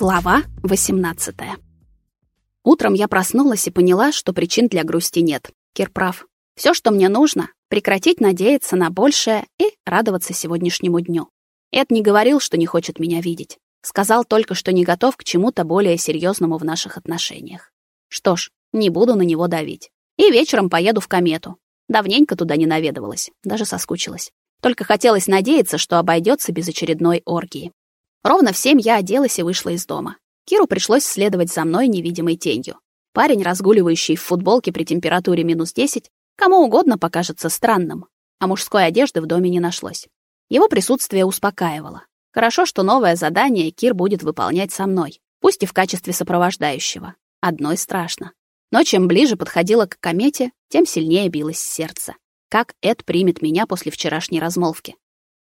Глава 18. Утром я проснулась и поняла, что причин для грусти нет. Кир прав. Все, что мне нужно, прекратить надеяться на большее и радоваться сегодняшнему дню. Эд не говорил, что не хочет меня видеть. Сказал только, что не готов к чему-то более серьезному в наших отношениях. Что ж, не буду на него давить. И вечером поеду в комету. Давненько туда не наведывалась, даже соскучилась. Только хотелось надеяться, что обойдется без очередной оргии. Ровно в семь я оделась и вышла из дома. Киру пришлось следовать за мной невидимой тенью. Парень, разгуливающий в футболке при температуре минус 10, кому угодно покажется странным, а мужской одежды в доме не нашлось. Его присутствие успокаивало. Хорошо, что новое задание Кир будет выполнять со мной, пусть и в качестве сопровождающего. Одной страшно. Но чем ближе подходила к комете, тем сильнее билось сердце. Как Эд примет меня после вчерашней размолвки?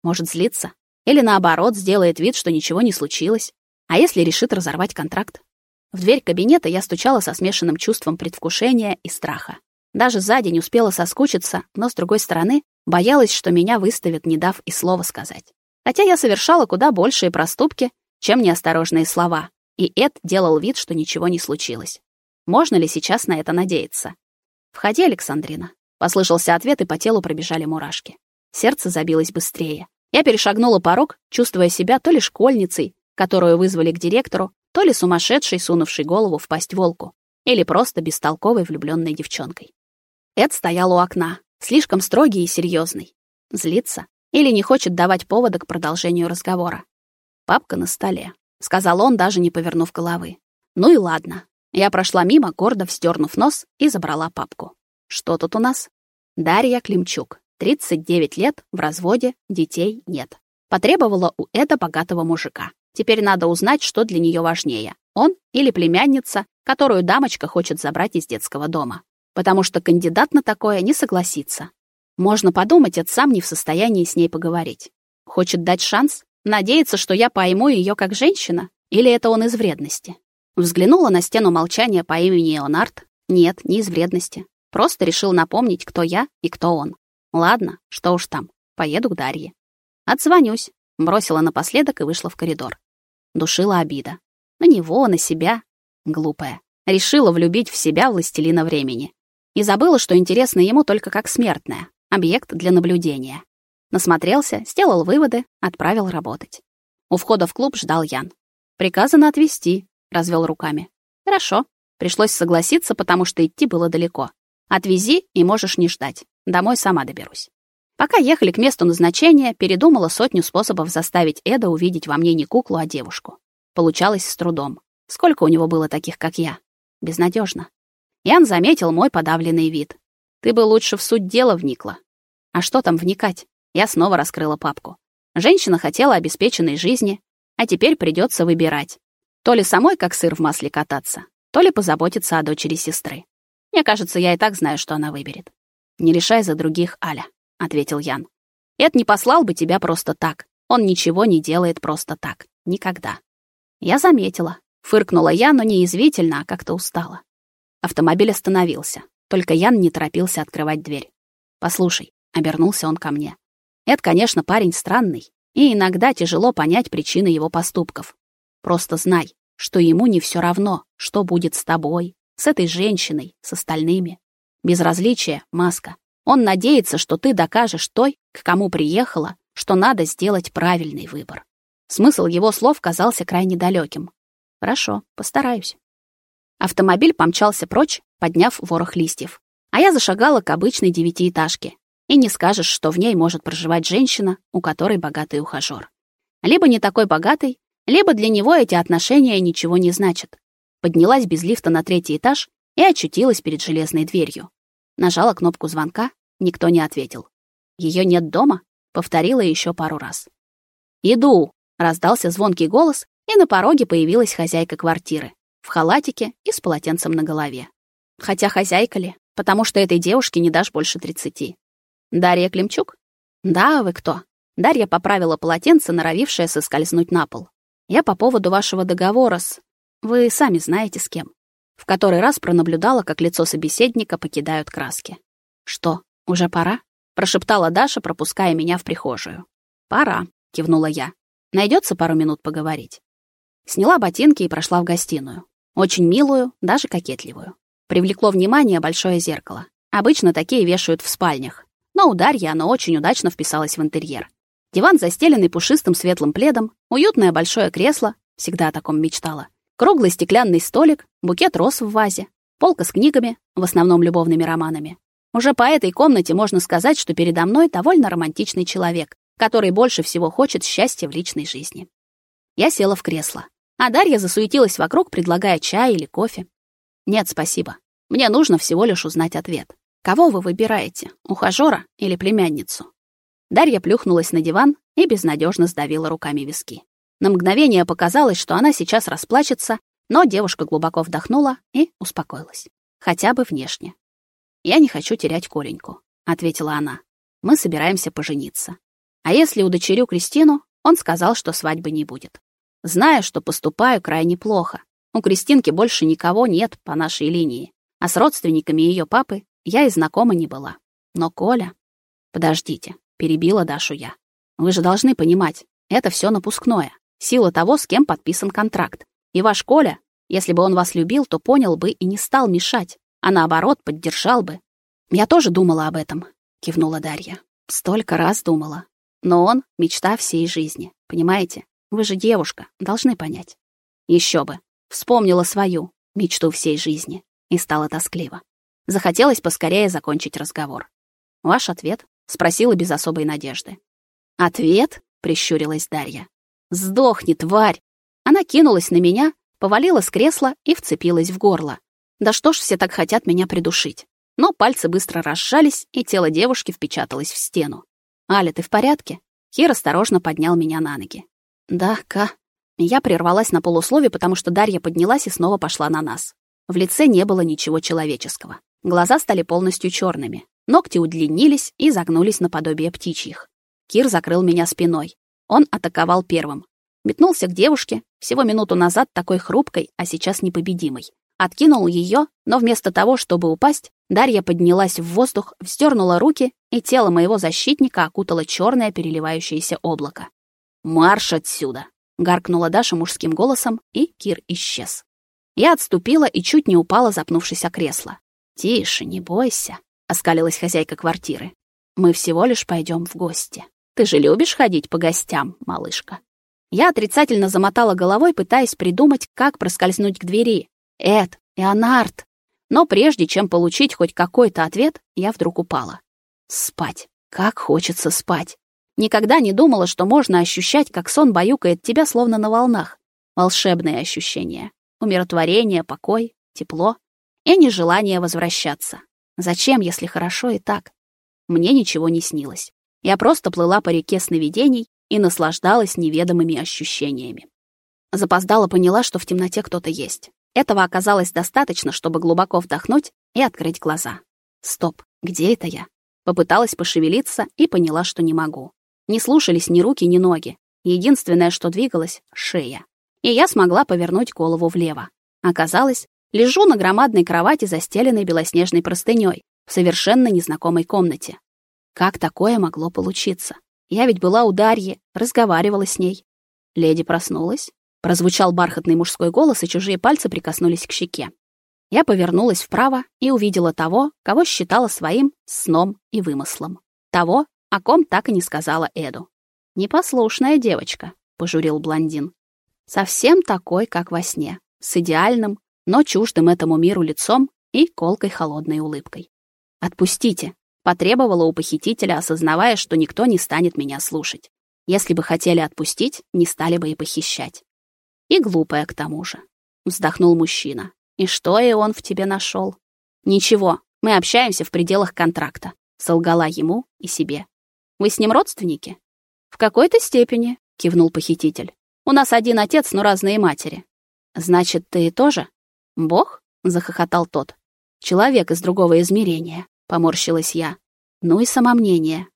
Может, злиться? Или наоборот, сделает вид, что ничего не случилось. А если решит разорвать контракт? В дверь кабинета я стучала со смешанным чувством предвкушения и страха. Даже за день успела соскучиться, но, с другой стороны, боялась, что меня выставят, не дав и слова сказать. Хотя я совершала куда большие проступки, чем неосторожные слова, и Эд делал вид, что ничего не случилось. Можно ли сейчас на это надеяться? «Входи, Александрина», — послышался ответ, и по телу пробежали мурашки. Сердце забилось быстрее. Я перешагнула порог, чувствуя себя то ли школьницей, которую вызвали к директору, то ли сумасшедшей, сунувшей голову в пасть волку, или просто бестолковой влюбленной девчонкой. Эд стоял у окна, слишком строгий и серьезный. Злится или не хочет давать повода к продолжению разговора. «Папка на столе», — сказал он, даже не повернув головы. «Ну и ладно». Я прошла мимо, гордо вздернув нос, и забрала папку. «Что тут у нас?» Дарья Климчук, 39 лет, в разводе, детей нет. Потребовала у Эда богатого мужика. Теперь надо узнать, что для нее важнее. Он или племянница, которую дамочка хочет забрать из детского дома. Потому что кандидат на такое не согласится. Можно подумать, Эд сам не в состоянии с ней поговорить. Хочет дать шанс? Надеется, что я пойму ее как женщина? Или это он из вредности? Взглянула на стену молчания по имени Леонард. Нет, не из вредности. Просто решил напомнить, кто я и кто он. Ладно, что уж там, поеду к Дарье. Отзвонюсь, бросила напоследок и вышла в коридор. Душила обида. На него, на себя. Глупая. Решила влюбить в себя властелина времени. И забыла, что интересно ему только как смертная, объект для наблюдения. Насмотрелся, сделал выводы, отправил работать. У входа в клуб ждал Ян. «Приказано отвезти», — развел руками. «Хорошо». Пришлось согласиться, потому что идти было далеко. «Отвези, и можешь не ждать. Домой сама доберусь. Пока ехали к месту назначения, передумала сотню способов заставить Эда увидеть во мне не куклу, а девушку. Получалось с трудом. Сколько у него было таких, как я? Безнадежно. Ян заметил мой подавленный вид. Ты бы лучше в суть дела вникла. А что там вникать? Я снова раскрыла папку. Женщина хотела обеспеченной жизни, а теперь придется выбирать. То ли самой как сыр в масле кататься, то ли позаботиться о дочери сестры. Мне кажется, я и так знаю, что она выберет. «Не решай за других, Аля», — ответил Ян. «Эд не послал бы тебя просто так. Он ничего не делает просто так. Никогда». Я заметила. Фыркнула я, но не извительно, а как-то устала. Автомобиль остановился. Только Ян не торопился открывать дверь. «Послушай», — обернулся он ко мне. «Эд, конечно, парень странный, и иногда тяжело понять причины его поступков. Просто знай, что ему не все равно, что будет с тобой, с этой женщиной, с остальными. Безразличие — маска. Он надеется, что ты докажешь той, к кому приехала, что надо сделать правильный выбор. Смысл его слов казался крайне далеким. Хорошо, постараюсь. Автомобиль помчался прочь, подняв ворох листьев. А я зашагала к обычной девятиэтажке. И не скажешь, что в ней может проживать женщина, у которой богатый ухажёр. Либо не такой богатый, либо для него эти отношения ничего не значат. Поднялась без лифта на третий этаж и очутилась перед железной дверью. Нажала кнопку звонка, никто не ответил. Ее нет дома, повторила еще пару раз. «Иду!» — раздался звонкий голос, и на пороге появилась хозяйка квартиры, в халатике и с полотенцем на голове. Хотя хозяйка ли, потому что этой девушке не дашь больше тридцати. «Дарья Климчук?» «Да, вы кто?» Дарья поправила полотенце, норовившее соскользнуть на пол. «Я по поводу вашего договора с... Вы сами знаете с кем. В который раз пронаблюдала, как лицо собеседника покидают краски. «Что, уже пора?» — прошептала Даша, пропуская меня в прихожую. «Пора», — кивнула я. Найдется пару минут поговорить?» Сняла ботинки и прошла в гостиную. Очень милую, даже кокетливую. Привлекло внимание большое зеркало. Обычно такие вешают в спальнях. Но у Дарьи оно очень удачно вписалось в интерьер. Диван, застеленный пушистым светлым пледом, уютное большое кресло, всегда о таком мечтала, круглый стеклянный столик, букет роз в вазе, полка с книгами, в основном любовными романами. Уже по этой комнате можно сказать, что передо мной довольно романтичный человек, который больше всего хочет счастья в личной жизни. Я села в кресло, а Дарья засуетилась вокруг, предлагая чай или кофе. Нет, спасибо. Мне нужно всего лишь узнать ответ. Кого вы выбираете, ухажёра или племянницу? Дарья плюхнулась на диван и безнадежно сдавила руками виски. На мгновение показалось, что она сейчас расплачется, но девушка глубоко вдохнула и успокоилась. Хотя бы внешне. «Я не хочу терять Коленьку», — ответила она. «Мы собираемся пожениться. А если удочерю Кристину, он сказал, что свадьбы не будет. Зная, что поступаю крайне плохо. У Кристинки больше никого нет по нашей линии, а с родственниками ее папы я и знакома не была. Но Коля... Подождите, перебила Дашу я. Вы же должны понимать, это все напускное. Сила того, с кем подписан контракт. И ваш Коля, если бы он вас любил, то понял бы и не стал мешать, а наоборот, поддержал бы. Я тоже думала об этом, кивнула Дарья. Столько раз думала. Но он — мечта всей жизни, понимаете? Вы же девушка, должны понять. Еще бы. Вспомнила свою мечту всей жизни и стало тоскливо. Захотелось поскорее закончить разговор. Ваш ответ? спросила без особой надежды. Ответ? прищурилась Дарья. Сдохни, тварь. Она кинулась на меня, повалила с кресла и вцепилась в горло. Да что ж все так хотят меня придушить? Но пальцы быстро разжались, и тело девушки впечаталось в стену. «Аля, ты в порядке?» Кир осторожно поднял меня на ноги. «Да, Ка». Я прервалась на полуслове, потому что Дарья поднялась и снова пошла на нас. В лице не было ничего человеческого. Глаза стали полностью черными. Ногти удлинились и загнулись наподобие птичьих. Кир закрыл меня спиной. Он атаковал первым. Метнулся к девушке, всего минуту назад такой хрупкой, а сейчас непобедимой. Откинул ее, но вместо того, чтобы упасть, Дарья поднялась в воздух, вздернула руки, и тело моего защитника окутало черное переливающееся облако. «Марш отсюда!» — гаркнула Даша мужским голосом, и Кир исчез. Я отступила и чуть не упала, запнувшись о кресло. «Тише, не бойся», — оскалилась хозяйка квартиры. «Мы всего лишь пойдем в гости. Ты же любишь ходить по гостям, малышка?» Я отрицательно замотала головой, пытаясь придумать, как проскользнуть к двери. «Эд, Эонард!» Но прежде чем получить хоть какой-то ответ, я вдруг упала. Спать. Как хочется спать. Никогда не думала, что можно ощущать, как сон баюкает тебя словно на волнах. Волшебные ощущения умиротворение, покой, тепло и нежелание возвращаться. Зачем, если хорошо и так? Мне ничего не снилось. Я просто плыла по реке сновидений и наслаждалась неведомыми ощущениями. Запоздала поняла, что в темноте кто-то есть. Этого оказалось достаточно, чтобы глубоко вдохнуть и открыть глаза. Стоп, где это я? Попыталась пошевелиться и поняла, что не могу. Не слушались ни руки, ни ноги. Единственное, что двигалось — шея и я смогла повернуть голову влево. Оказалось, лежу на громадной кровати, застеленной белоснежной простыней, в совершенно незнакомой комнате. Как такое могло получиться? Я ведь была у Дарьи, разговаривала с ней. Леди проснулась. Прозвучал бархатный мужской голос, и чужие пальцы прикоснулись к щеке. Я повернулась вправо и увидела того, кого считала своим сном и вымыслом. Того, о ком так и не сказала Эду. «Непослушная девочка», — пожурил блондин. Совсем такой, как во сне, с идеальным, но чуждым этому миру лицом и колкой холодной улыбкой. «Отпустите!» — потребовала у похитителя, осознавая, что никто не станет меня слушать. Если бы хотели отпустить, не стали бы и похищать. И глупая к тому же. Вздохнул мужчина. И что и он в тебе нашел? Ничего, мы общаемся в пределах контракта. Солгала ему и себе. Вы с ним родственники? В какой-то степени, кивнул похититель. У нас один отец, но разные матери. Значит, ты тоже? Бог? захохотал тот. Человек из другого измерения, поморщилась я. Ну и самомнение.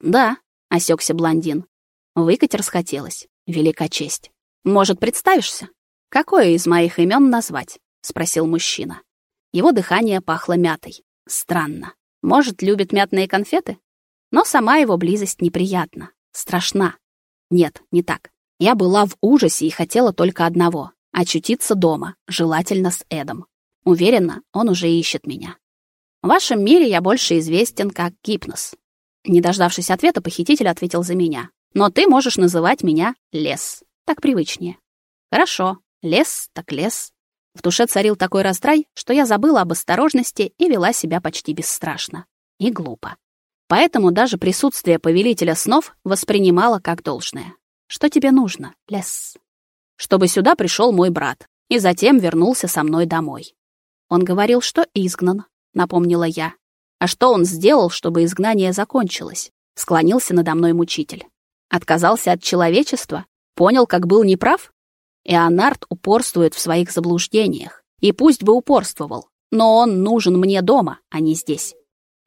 Да, осекся блондин. Выкать расхотелось. Велика честь. Может, представишься? Какое из моих имен назвать? спросил мужчина. Его дыхание пахло мятой. Странно. Может, любит мятные конфеты? Но сама его близость неприятна, страшна. Нет, не так. Я была в ужасе и хотела только одного — очутиться дома, желательно с Эдом. Уверена, он уже ищет меня. В вашем мире я больше известен как Гипнос. Не дождавшись ответа, похититель ответил за меня. Но ты можешь называть меня Лес. Так привычнее. Хорошо. Лес так лес. В душе царил такой раздрай, что я забыла об осторожности и вела себя почти бесстрашно. И глупо. Поэтому даже присутствие повелителя снов воспринимала как должное. Что тебе нужно, Лес? Чтобы сюда пришел мой брат и затем вернулся со мной домой. Он говорил, что изгнан, напомнила я. А что он сделал, чтобы изгнание закончилось? Склонился надо мной мучитель. Отказался от человечества? Понял, как был неправ? Эонард упорствует в своих заблуждениях. И пусть бы упорствовал, но он нужен мне дома, а не здесь.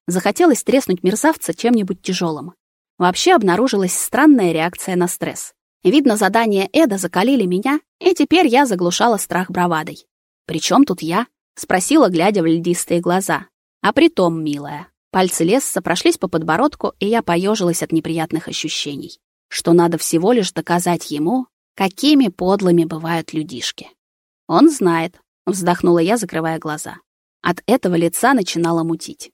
Захотелось треснуть мерзавца чем-нибудь тяжелым. Вообще обнаружилась странная реакция на стресс. Видно, задания Эда закалили меня, и теперь я заглушала страх бравадой. «При тут я?» — спросила, глядя в льдистые глаза. «А притом, милая». Пальцы Лесса прошлись по подбородку, и я поежилась от неприятных ощущений. Что надо всего лишь доказать ему, какими подлыми бывают людишки. Он знает, вздохнула я, закрывая глаза. От этого лица начинало мутить.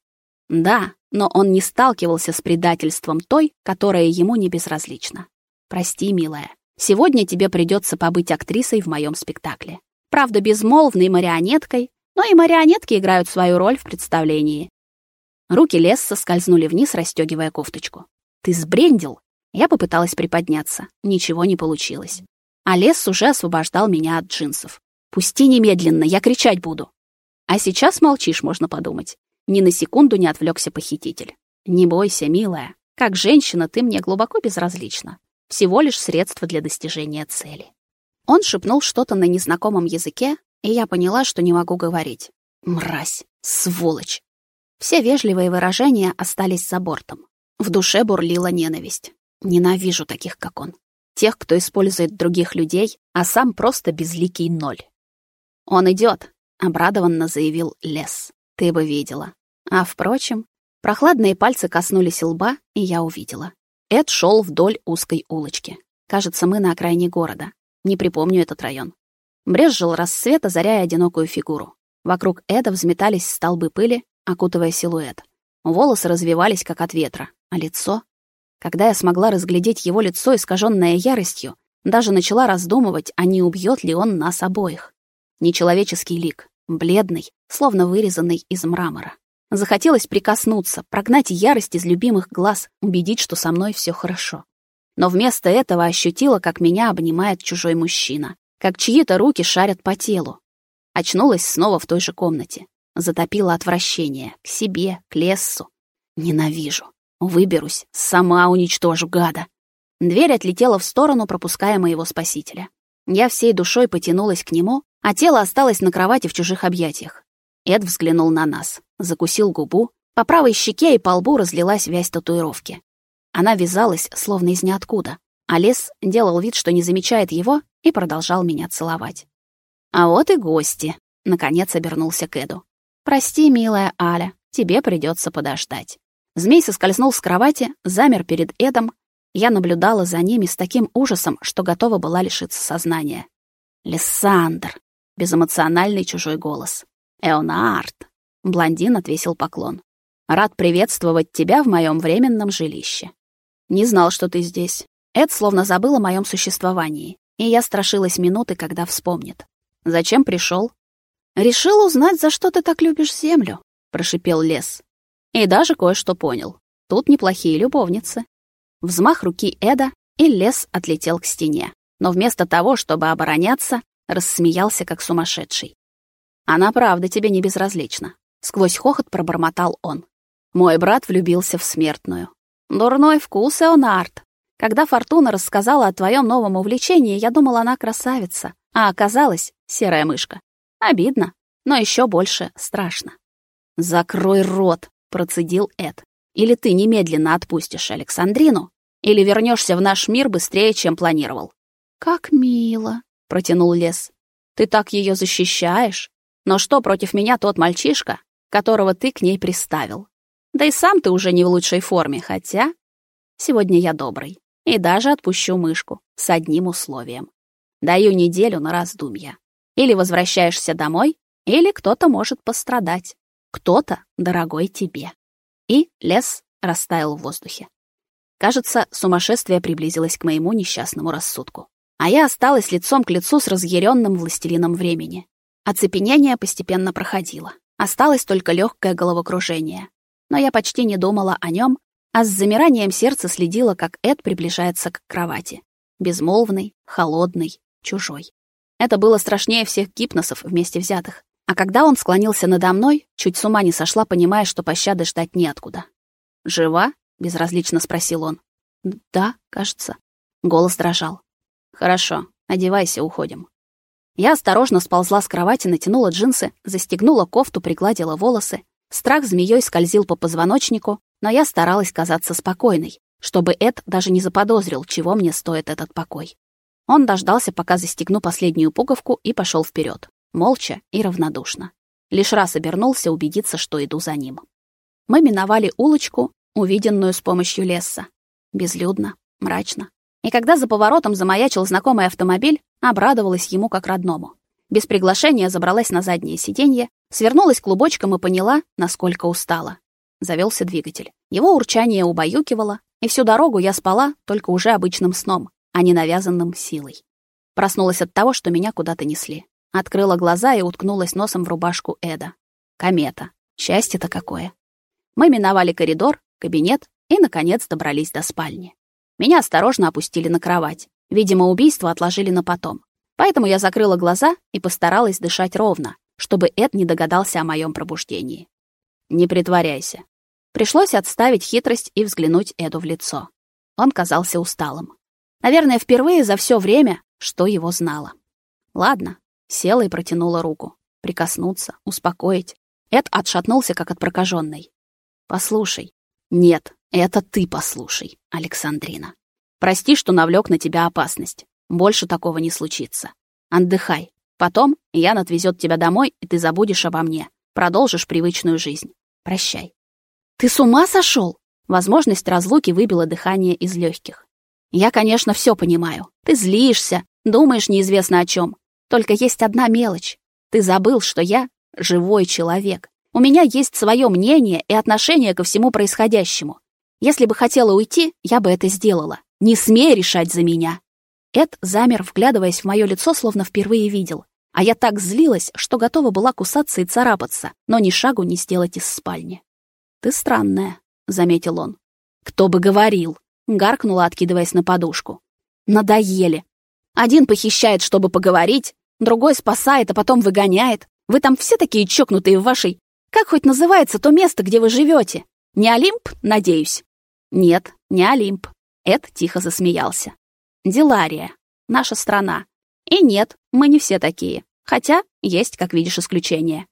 Да, но он не сталкивался с предательством той, которая ему не безразлична. Прости, милая. Сегодня тебе придется побыть актрисой в моем спектакле. Правда, безмолвной марионеткой, но и марионетки играют свою роль в представлении. Руки Лесса скользнули вниз, расстегивая кофточку. Ты сбрендил? Я попыталась приподняться. Ничего не получилось. А Лес уже освобождал меня от джинсов. «Пусти немедленно, я кричать буду». А сейчас молчишь, можно подумать. Ни на секунду не отвлекся похититель. «Не бойся, милая. Как женщина ты мне глубоко безразлична. Всего лишь средство для достижения цели». Он шепнул что-то на незнакомом языке, и я поняла, что не могу говорить. «Мразь! Сволочь!» Все вежливые выражения остались за бортом. В душе бурлила ненависть. Ненавижу таких, как он. Тех, кто использует других людей, а сам просто безликий ноль. «Он идет», — обрадованно заявил Лес. «Ты бы видела». А, впрочем, прохладные пальцы коснулись лба, и я увидела. Эд шел вдоль узкой улочки. Кажется, мы на окраине города. Не припомню этот район. Брезжил рассвет, озаряя одинокую фигуру. Вокруг Эда взметались столбы пыли, окутывая силуэт. Волосы развивались, как от ветра, а лицо когда я смогла разглядеть его лицо, искаженное яростью, даже начала раздумывать, а не убьет ли он нас обоих. Нечеловеческий лик, бледный, словно вырезанный из мрамора. Захотелось прикоснуться, прогнать ярость из любимых глаз, убедить, что со мной все хорошо. Но вместо этого ощутила, как меня обнимает чужой мужчина, как чьи-то руки шарят по телу. Очнулась снова в той же комнате. Затопила отвращение к себе, к лесу. Ненавижу. Выберусь, сама уничтожу гада. Дверь отлетела в сторону, пропуская моего спасителя. Я всей душой потянулась к нему, а тело осталось на кровати в чужих объятиях. Эд взглянул на нас, закусил губу, по правой щеке и по лбу разлилась вязь татуировки. Она вязалась, словно из ниоткуда, а лес делал вид, что не замечает его, и продолжал меня целовать. «А вот и гости», — наконец обернулся к Эду. «Прости, милая Аля, тебе придется подождать». Змей соскользнул с кровати, замер перед Эдом. Я наблюдала за ними с таким ужасом, что готова была лишиться сознания. «Лиссандр!» — безэмоциональный чужой голос. «Эонард!» — блондин отвесил поклон. «Рад приветствовать тебя в моем временном жилище. Не знал, что ты здесь. Эд словно забыл о моем существовании, и я страшилась минуты, когда вспомнит. Зачем пришел? «Решил узнать, за что ты так любишь землю», — прошипел лес. И даже кое-что понял. Тут неплохие любовницы. Взмах руки Эда, и лес отлетел к стене. Но вместо того, чтобы обороняться, рассмеялся как сумасшедший. «Она правда тебе не безразлична», — сквозь хохот пробормотал он. «Мой брат влюбился в смертную. Дурной вкус, Эонард. Когда Фортуна рассказала о твоем новом увлечении, я думала, она красавица, а оказалась серая мышка. Обидно, но еще больше страшно. «Закрой рот!» процедил Эд. Или ты немедленно отпустишь Александрину, или вернешься в наш мир быстрее, чем планировал. Как мило, протянул Лес. Ты так ее защищаешь. Но что против меня тот мальчишка, которого ты к ней приставил? Да и сам ты уже не в лучшей форме, хотя сегодня я добрый. И даже отпущу мышку с одним условием. Даю неделю на раздумья. Или возвращаешься домой, или кто-то может пострадать. Кто-то, дорогой тебе. И лес растаял в воздухе. Кажется, сумасшествие приблизилось к моему несчастному рассудку. А я осталась лицом к лицу с разъяренным властелином времени. Оцепенение постепенно проходило. Осталось только легкое головокружение. Но я почти не думала о нем, а с замиранием сердца следила, как Эд приближается к кровати. Безмолвный, холодный, чужой. Это было страшнее всех гипносов вместе взятых. А когда он склонился надо мной, чуть с ума не сошла, понимая, что пощады ждать неоткуда. «Жива?» — безразлично спросил он. «Да, кажется». Голос дрожал. «Хорошо, одевайся, уходим». Я осторожно сползла с кровати, натянула джинсы, застегнула кофту, пригладила волосы. Страх змеей скользил по позвоночнику, но я старалась казаться спокойной, чтобы Эд даже не заподозрил, чего мне стоит этот покой. Он дождался, пока застегну последнюю пуговку, и пошел вперед, молча и равнодушно. Лишь раз обернулся убедиться, что иду за ним. Мы миновали улочку, увиденную с помощью леса. Безлюдно, мрачно. И когда за поворотом замаячил знакомый автомобиль, обрадовалась ему как родному. Без приглашения забралась на заднее сиденье, свернулась клубочком и поняла, насколько устала. Завелся двигатель. Его урчание убаюкивало, и всю дорогу я спала только уже обычным сном, а не навязанным силой. Проснулась от того, что меня куда-то несли. Открыла глаза и уткнулась носом в рубашку Эда. Комета. Счастье-то какое. Мы миновали коридор, кабинет и, наконец, добрались до спальни. Меня осторожно опустили на кровать. Видимо, убийство отложили на потом. Поэтому я закрыла глаза и постаралась дышать ровно, чтобы Эд не догадался о моем пробуждении. «Не притворяйся». Пришлось отставить хитрость и взглянуть Эду в лицо. Он казался усталым. Наверное, впервые за все время, что его знала. Ладно, села и протянула руку. Прикоснуться, успокоить. Эд отшатнулся, как от прокаженной. «Послушай». «Нет, это ты послушай, Александрина. Прости, что навлек на тебя опасность. Больше такого не случится. Отдыхай. Потом Ян отвезет тебя домой, и ты забудешь обо мне. Продолжишь привычную жизнь. Прощай». «Ты с ума сошел? Возможность разлуки выбила дыхание из легких. Я, конечно, все понимаю. Ты злишься, думаешь неизвестно о чем. Только есть одна мелочь. Ты забыл, что я живой человек. У меня есть свое мнение и отношение ко всему происходящему. Если бы хотела уйти, я бы это сделала. Не смей решать за меня. Эд замер, вглядываясь в мое лицо, словно впервые видел. А я так злилась, что готова была кусаться и царапаться, но ни шагу не сделать из спальни. «Ты странная», — заметил он. «Кто бы говорил», гаркнула, откидываясь на подушку. Надоели. Один похищает, чтобы поговорить, другой спасает, а потом выгоняет. Вы там все такие чокнутые в вашей... Как хоть называется то место, где вы живете? Не Олимп, надеюсь? Нет, не Олимп. Эд тихо засмеялся. Дилария. Наша страна. И нет, мы не все такие. Хотя есть, как видишь, исключения.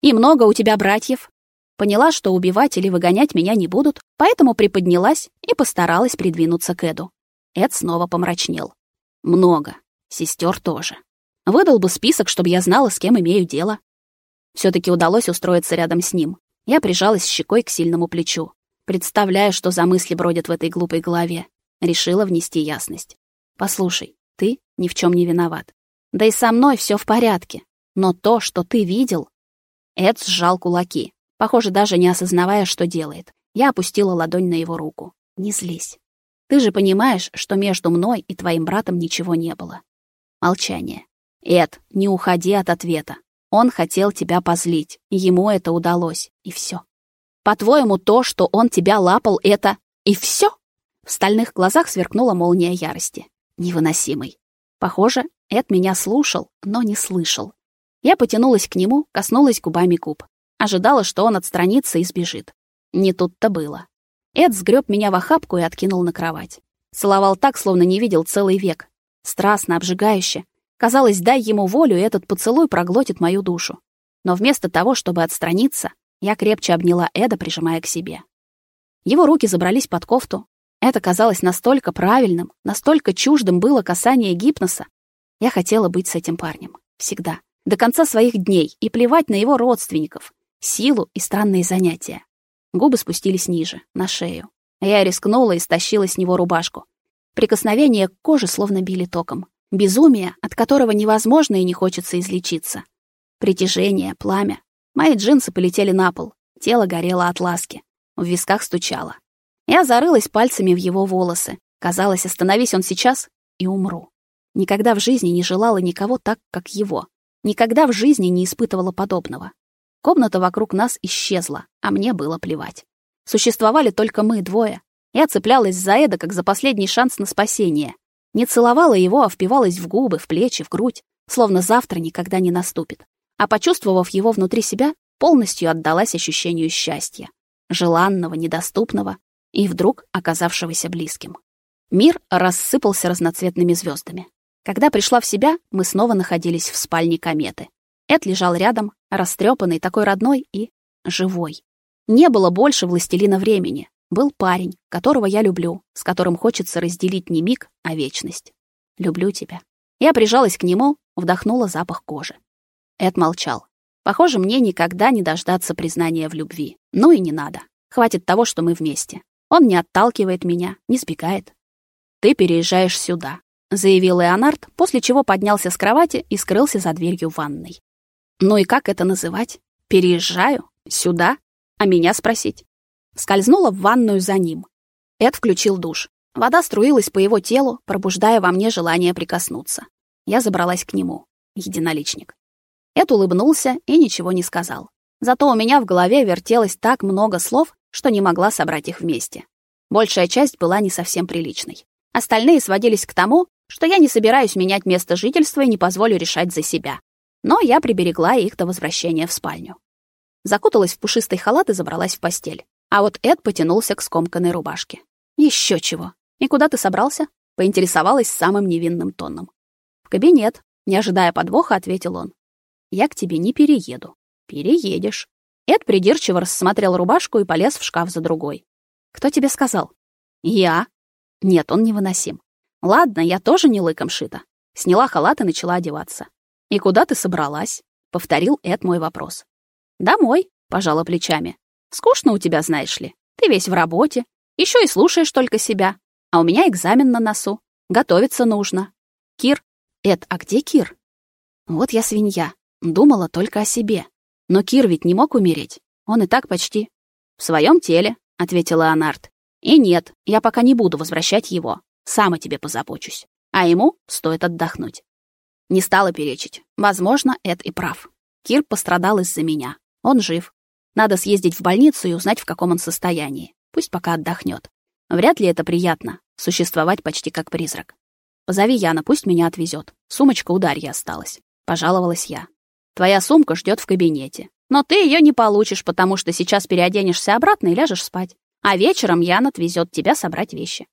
И много у тебя братьев? Поняла, что убивать или выгонять меня не будут, поэтому приподнялась и постаралась придвинуться к Эду. Эд снова помрачнел. Много. Сестер тоже. Выдал бы список, чтобы я знала, с кем имею дело. все таки удалось устроиться рядом с ним. Я прижалась щекой к сильному плечу, представляя, что за мысли бродят в этой глупой голове. Решила внести ясность. Послушай, ты ни в чем не виноват. Да и со мной все в порядке. Но то, что ты видел... Эд сжал кулаки, Похоже, даже не осознавая, что делает. Я опустила ладонь на его руку. «Не злись. Ты же понимаешь, что между мной и твоим братом ничего не было». Молчание. «Эд, не уходи от ответа. Он хотел тебя позлить. Ему это удалось. И все. По-твоему, то, что он тебя лапал, это... И все? В стальных глазах сверкнула молния ярости. Невыносимый. Похоже, Эд меня слушал, но не слышал. Я потянулась к нему, коснулась губами губ. Ожидала, что он отстранится и сбежит. Не тут-то было. Эд сгреб меня в охапку и откинул на кровать. Целовал так, словно не видел целый век. Страстно, обжигающе. Казалось, дай ему волю, и этот поцелуй проглотит мою душу. Но вместо того, чтобы отстраниться, я крепче обняла Эда, прижимая к себе. Его руки забрались под кофту. Это казалось настолько правильным, настолько чуждым было касание гипноса. Я хотела быть с этим парнем. Всегда. До конца своих дней и плевать на его родственников, силу и странные занятия. Губы спустились ниже, на шею. Я рискнула и стащила с него рубашку. Прикосновение к коже словно били током. Безумие, от которого невозможно и не хочется излечиться. Притяжение, пламя. Мои джинсы полетели на пол. Тело горело от ласки. В висках стучало. Я зарылась пальцами в его волосы. Казалось, остановись он сейчас, и умру. Никогда в жизни не желала никого так, как его. Никогда в жизни не испытывала подобного. Комната вокруг нас исчезла, а мне было плевать. Существовали только мы двое. Я цеплялась за Эда, как за последний шанс на спасение. Не целовала его, а впивалась в губы, в плечи, в грудь, словно завтра никогда не наступит. А почувствовав его внутри себя, полностью отдалась ощущению счастья. Желанного, недоступного и вдруг оказавшегося близким. Мир рассыпался разноцветными звездами. Когда пришла в себя, мы снова находились в спальне кометы. Эд лежал рядом, растрепанный, такой родной и живой. Не было больше властелина времени. Был парень, которого я люблю, с которым хочется разделить не миг, а вечность. Люблю тебя. Я прижалась к нему, вдохнула запах кожи. Эд молчал. Похоже, мне никогда не дождаться признания в любви. Ну и не надо. Хватит того, что мы вместе. Он не отталкивает меня, не сбегает. Ты переезжаешь сюда заявил Леонард, после чего поднялся с кровати и скрылся за дверью ванной. Ну и как это называть? Переезжаю? Сюда? А меня спросить? Скользнула в ванную за ним. Эд включил душ. Вода струилась по его телу, пробуждая во мне желание прикоснуться. Я забралась к нему. Единоличник. Эд улыбнулся и ничего не сказал. Зато у меня в голове вертелось так много слов, что не могла собрать их вместе. Большая часть была не совсем приличной. Остальные сводились к тому, что я не собираюсь менять место жительства и не позволю решать за себя. Но я приберегла их до возвращения в спальню. Закуталась в пушистый халат и забралась в постель. А вот Эд потянулся к скомканной рубашке. Еще чего. И куда ты собрался? Поинтересовалась самым невинным тоном. В кабинет, не ожидая подвоха, ответил он. Я к тебе не перееду. Переедешь. Эд придирчиво рассмотрел рубашку и полез в шкаф за другой. Кто тебе сказал? Я. Нет, он невыносим. Ладно, я тоже не лыком шита. Сняла халат и начала одеваться. «И куда ты собралась?» — повторил Эд мой вопрос. «Домой», — пожала плечами. «Скучно у тебя, знаешь ли. Ты весь в работе, еще и слушаешь только себя. А у меня экзамен на носу. Готовиться нужно. Кир. Эд, а где Кир? Вот я свинья. Думала только о себе. Но Кир ведь не мог умереть. Он и так почти. В своем теле, ответила Анарт. И нет, я пока не буду возвращать его. Сам о тебе позабочусь. А ему стоит отдохнуть. Не стала перечить. Возможно, Эд и прав. Кир пострадал из-за меня. Он жив. Надо съездить в больницу и узнать, в каком он состоянии. Пусть пока отдохнет. Вряд ли это приятно — существовать почти как призрак. Позови Яна, пусть меня отвезет. Сумочка у Дарьи осталась. Пожаловалась я. Твоя сумка ждет в кабинете. Но ты ее не получишь, потому что сейчас переоденешься обратно и ляжешь спать. А вечером Ян отвезет тебя собрать вещи.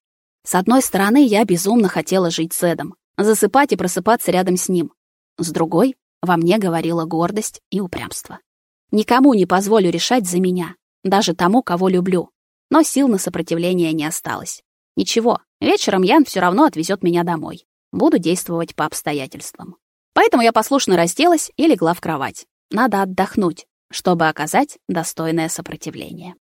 С одной стороны, я безумно хотела жить с Эдом, засыпать и просыпаться рядом с ним. С другой, во мне говорила гордость и упрямство. Никому не позволю решать за меня, даже тому, кого люблю. Но сил на сопротивление не осталось. Ничего, вечером Ян все равно отвезет меня домой. Буду действовать по обстоятельствам. Поэтому я послушно разделась и легла в кровать. Надо отдохнуть, чтобы оказать достойное сопротивление.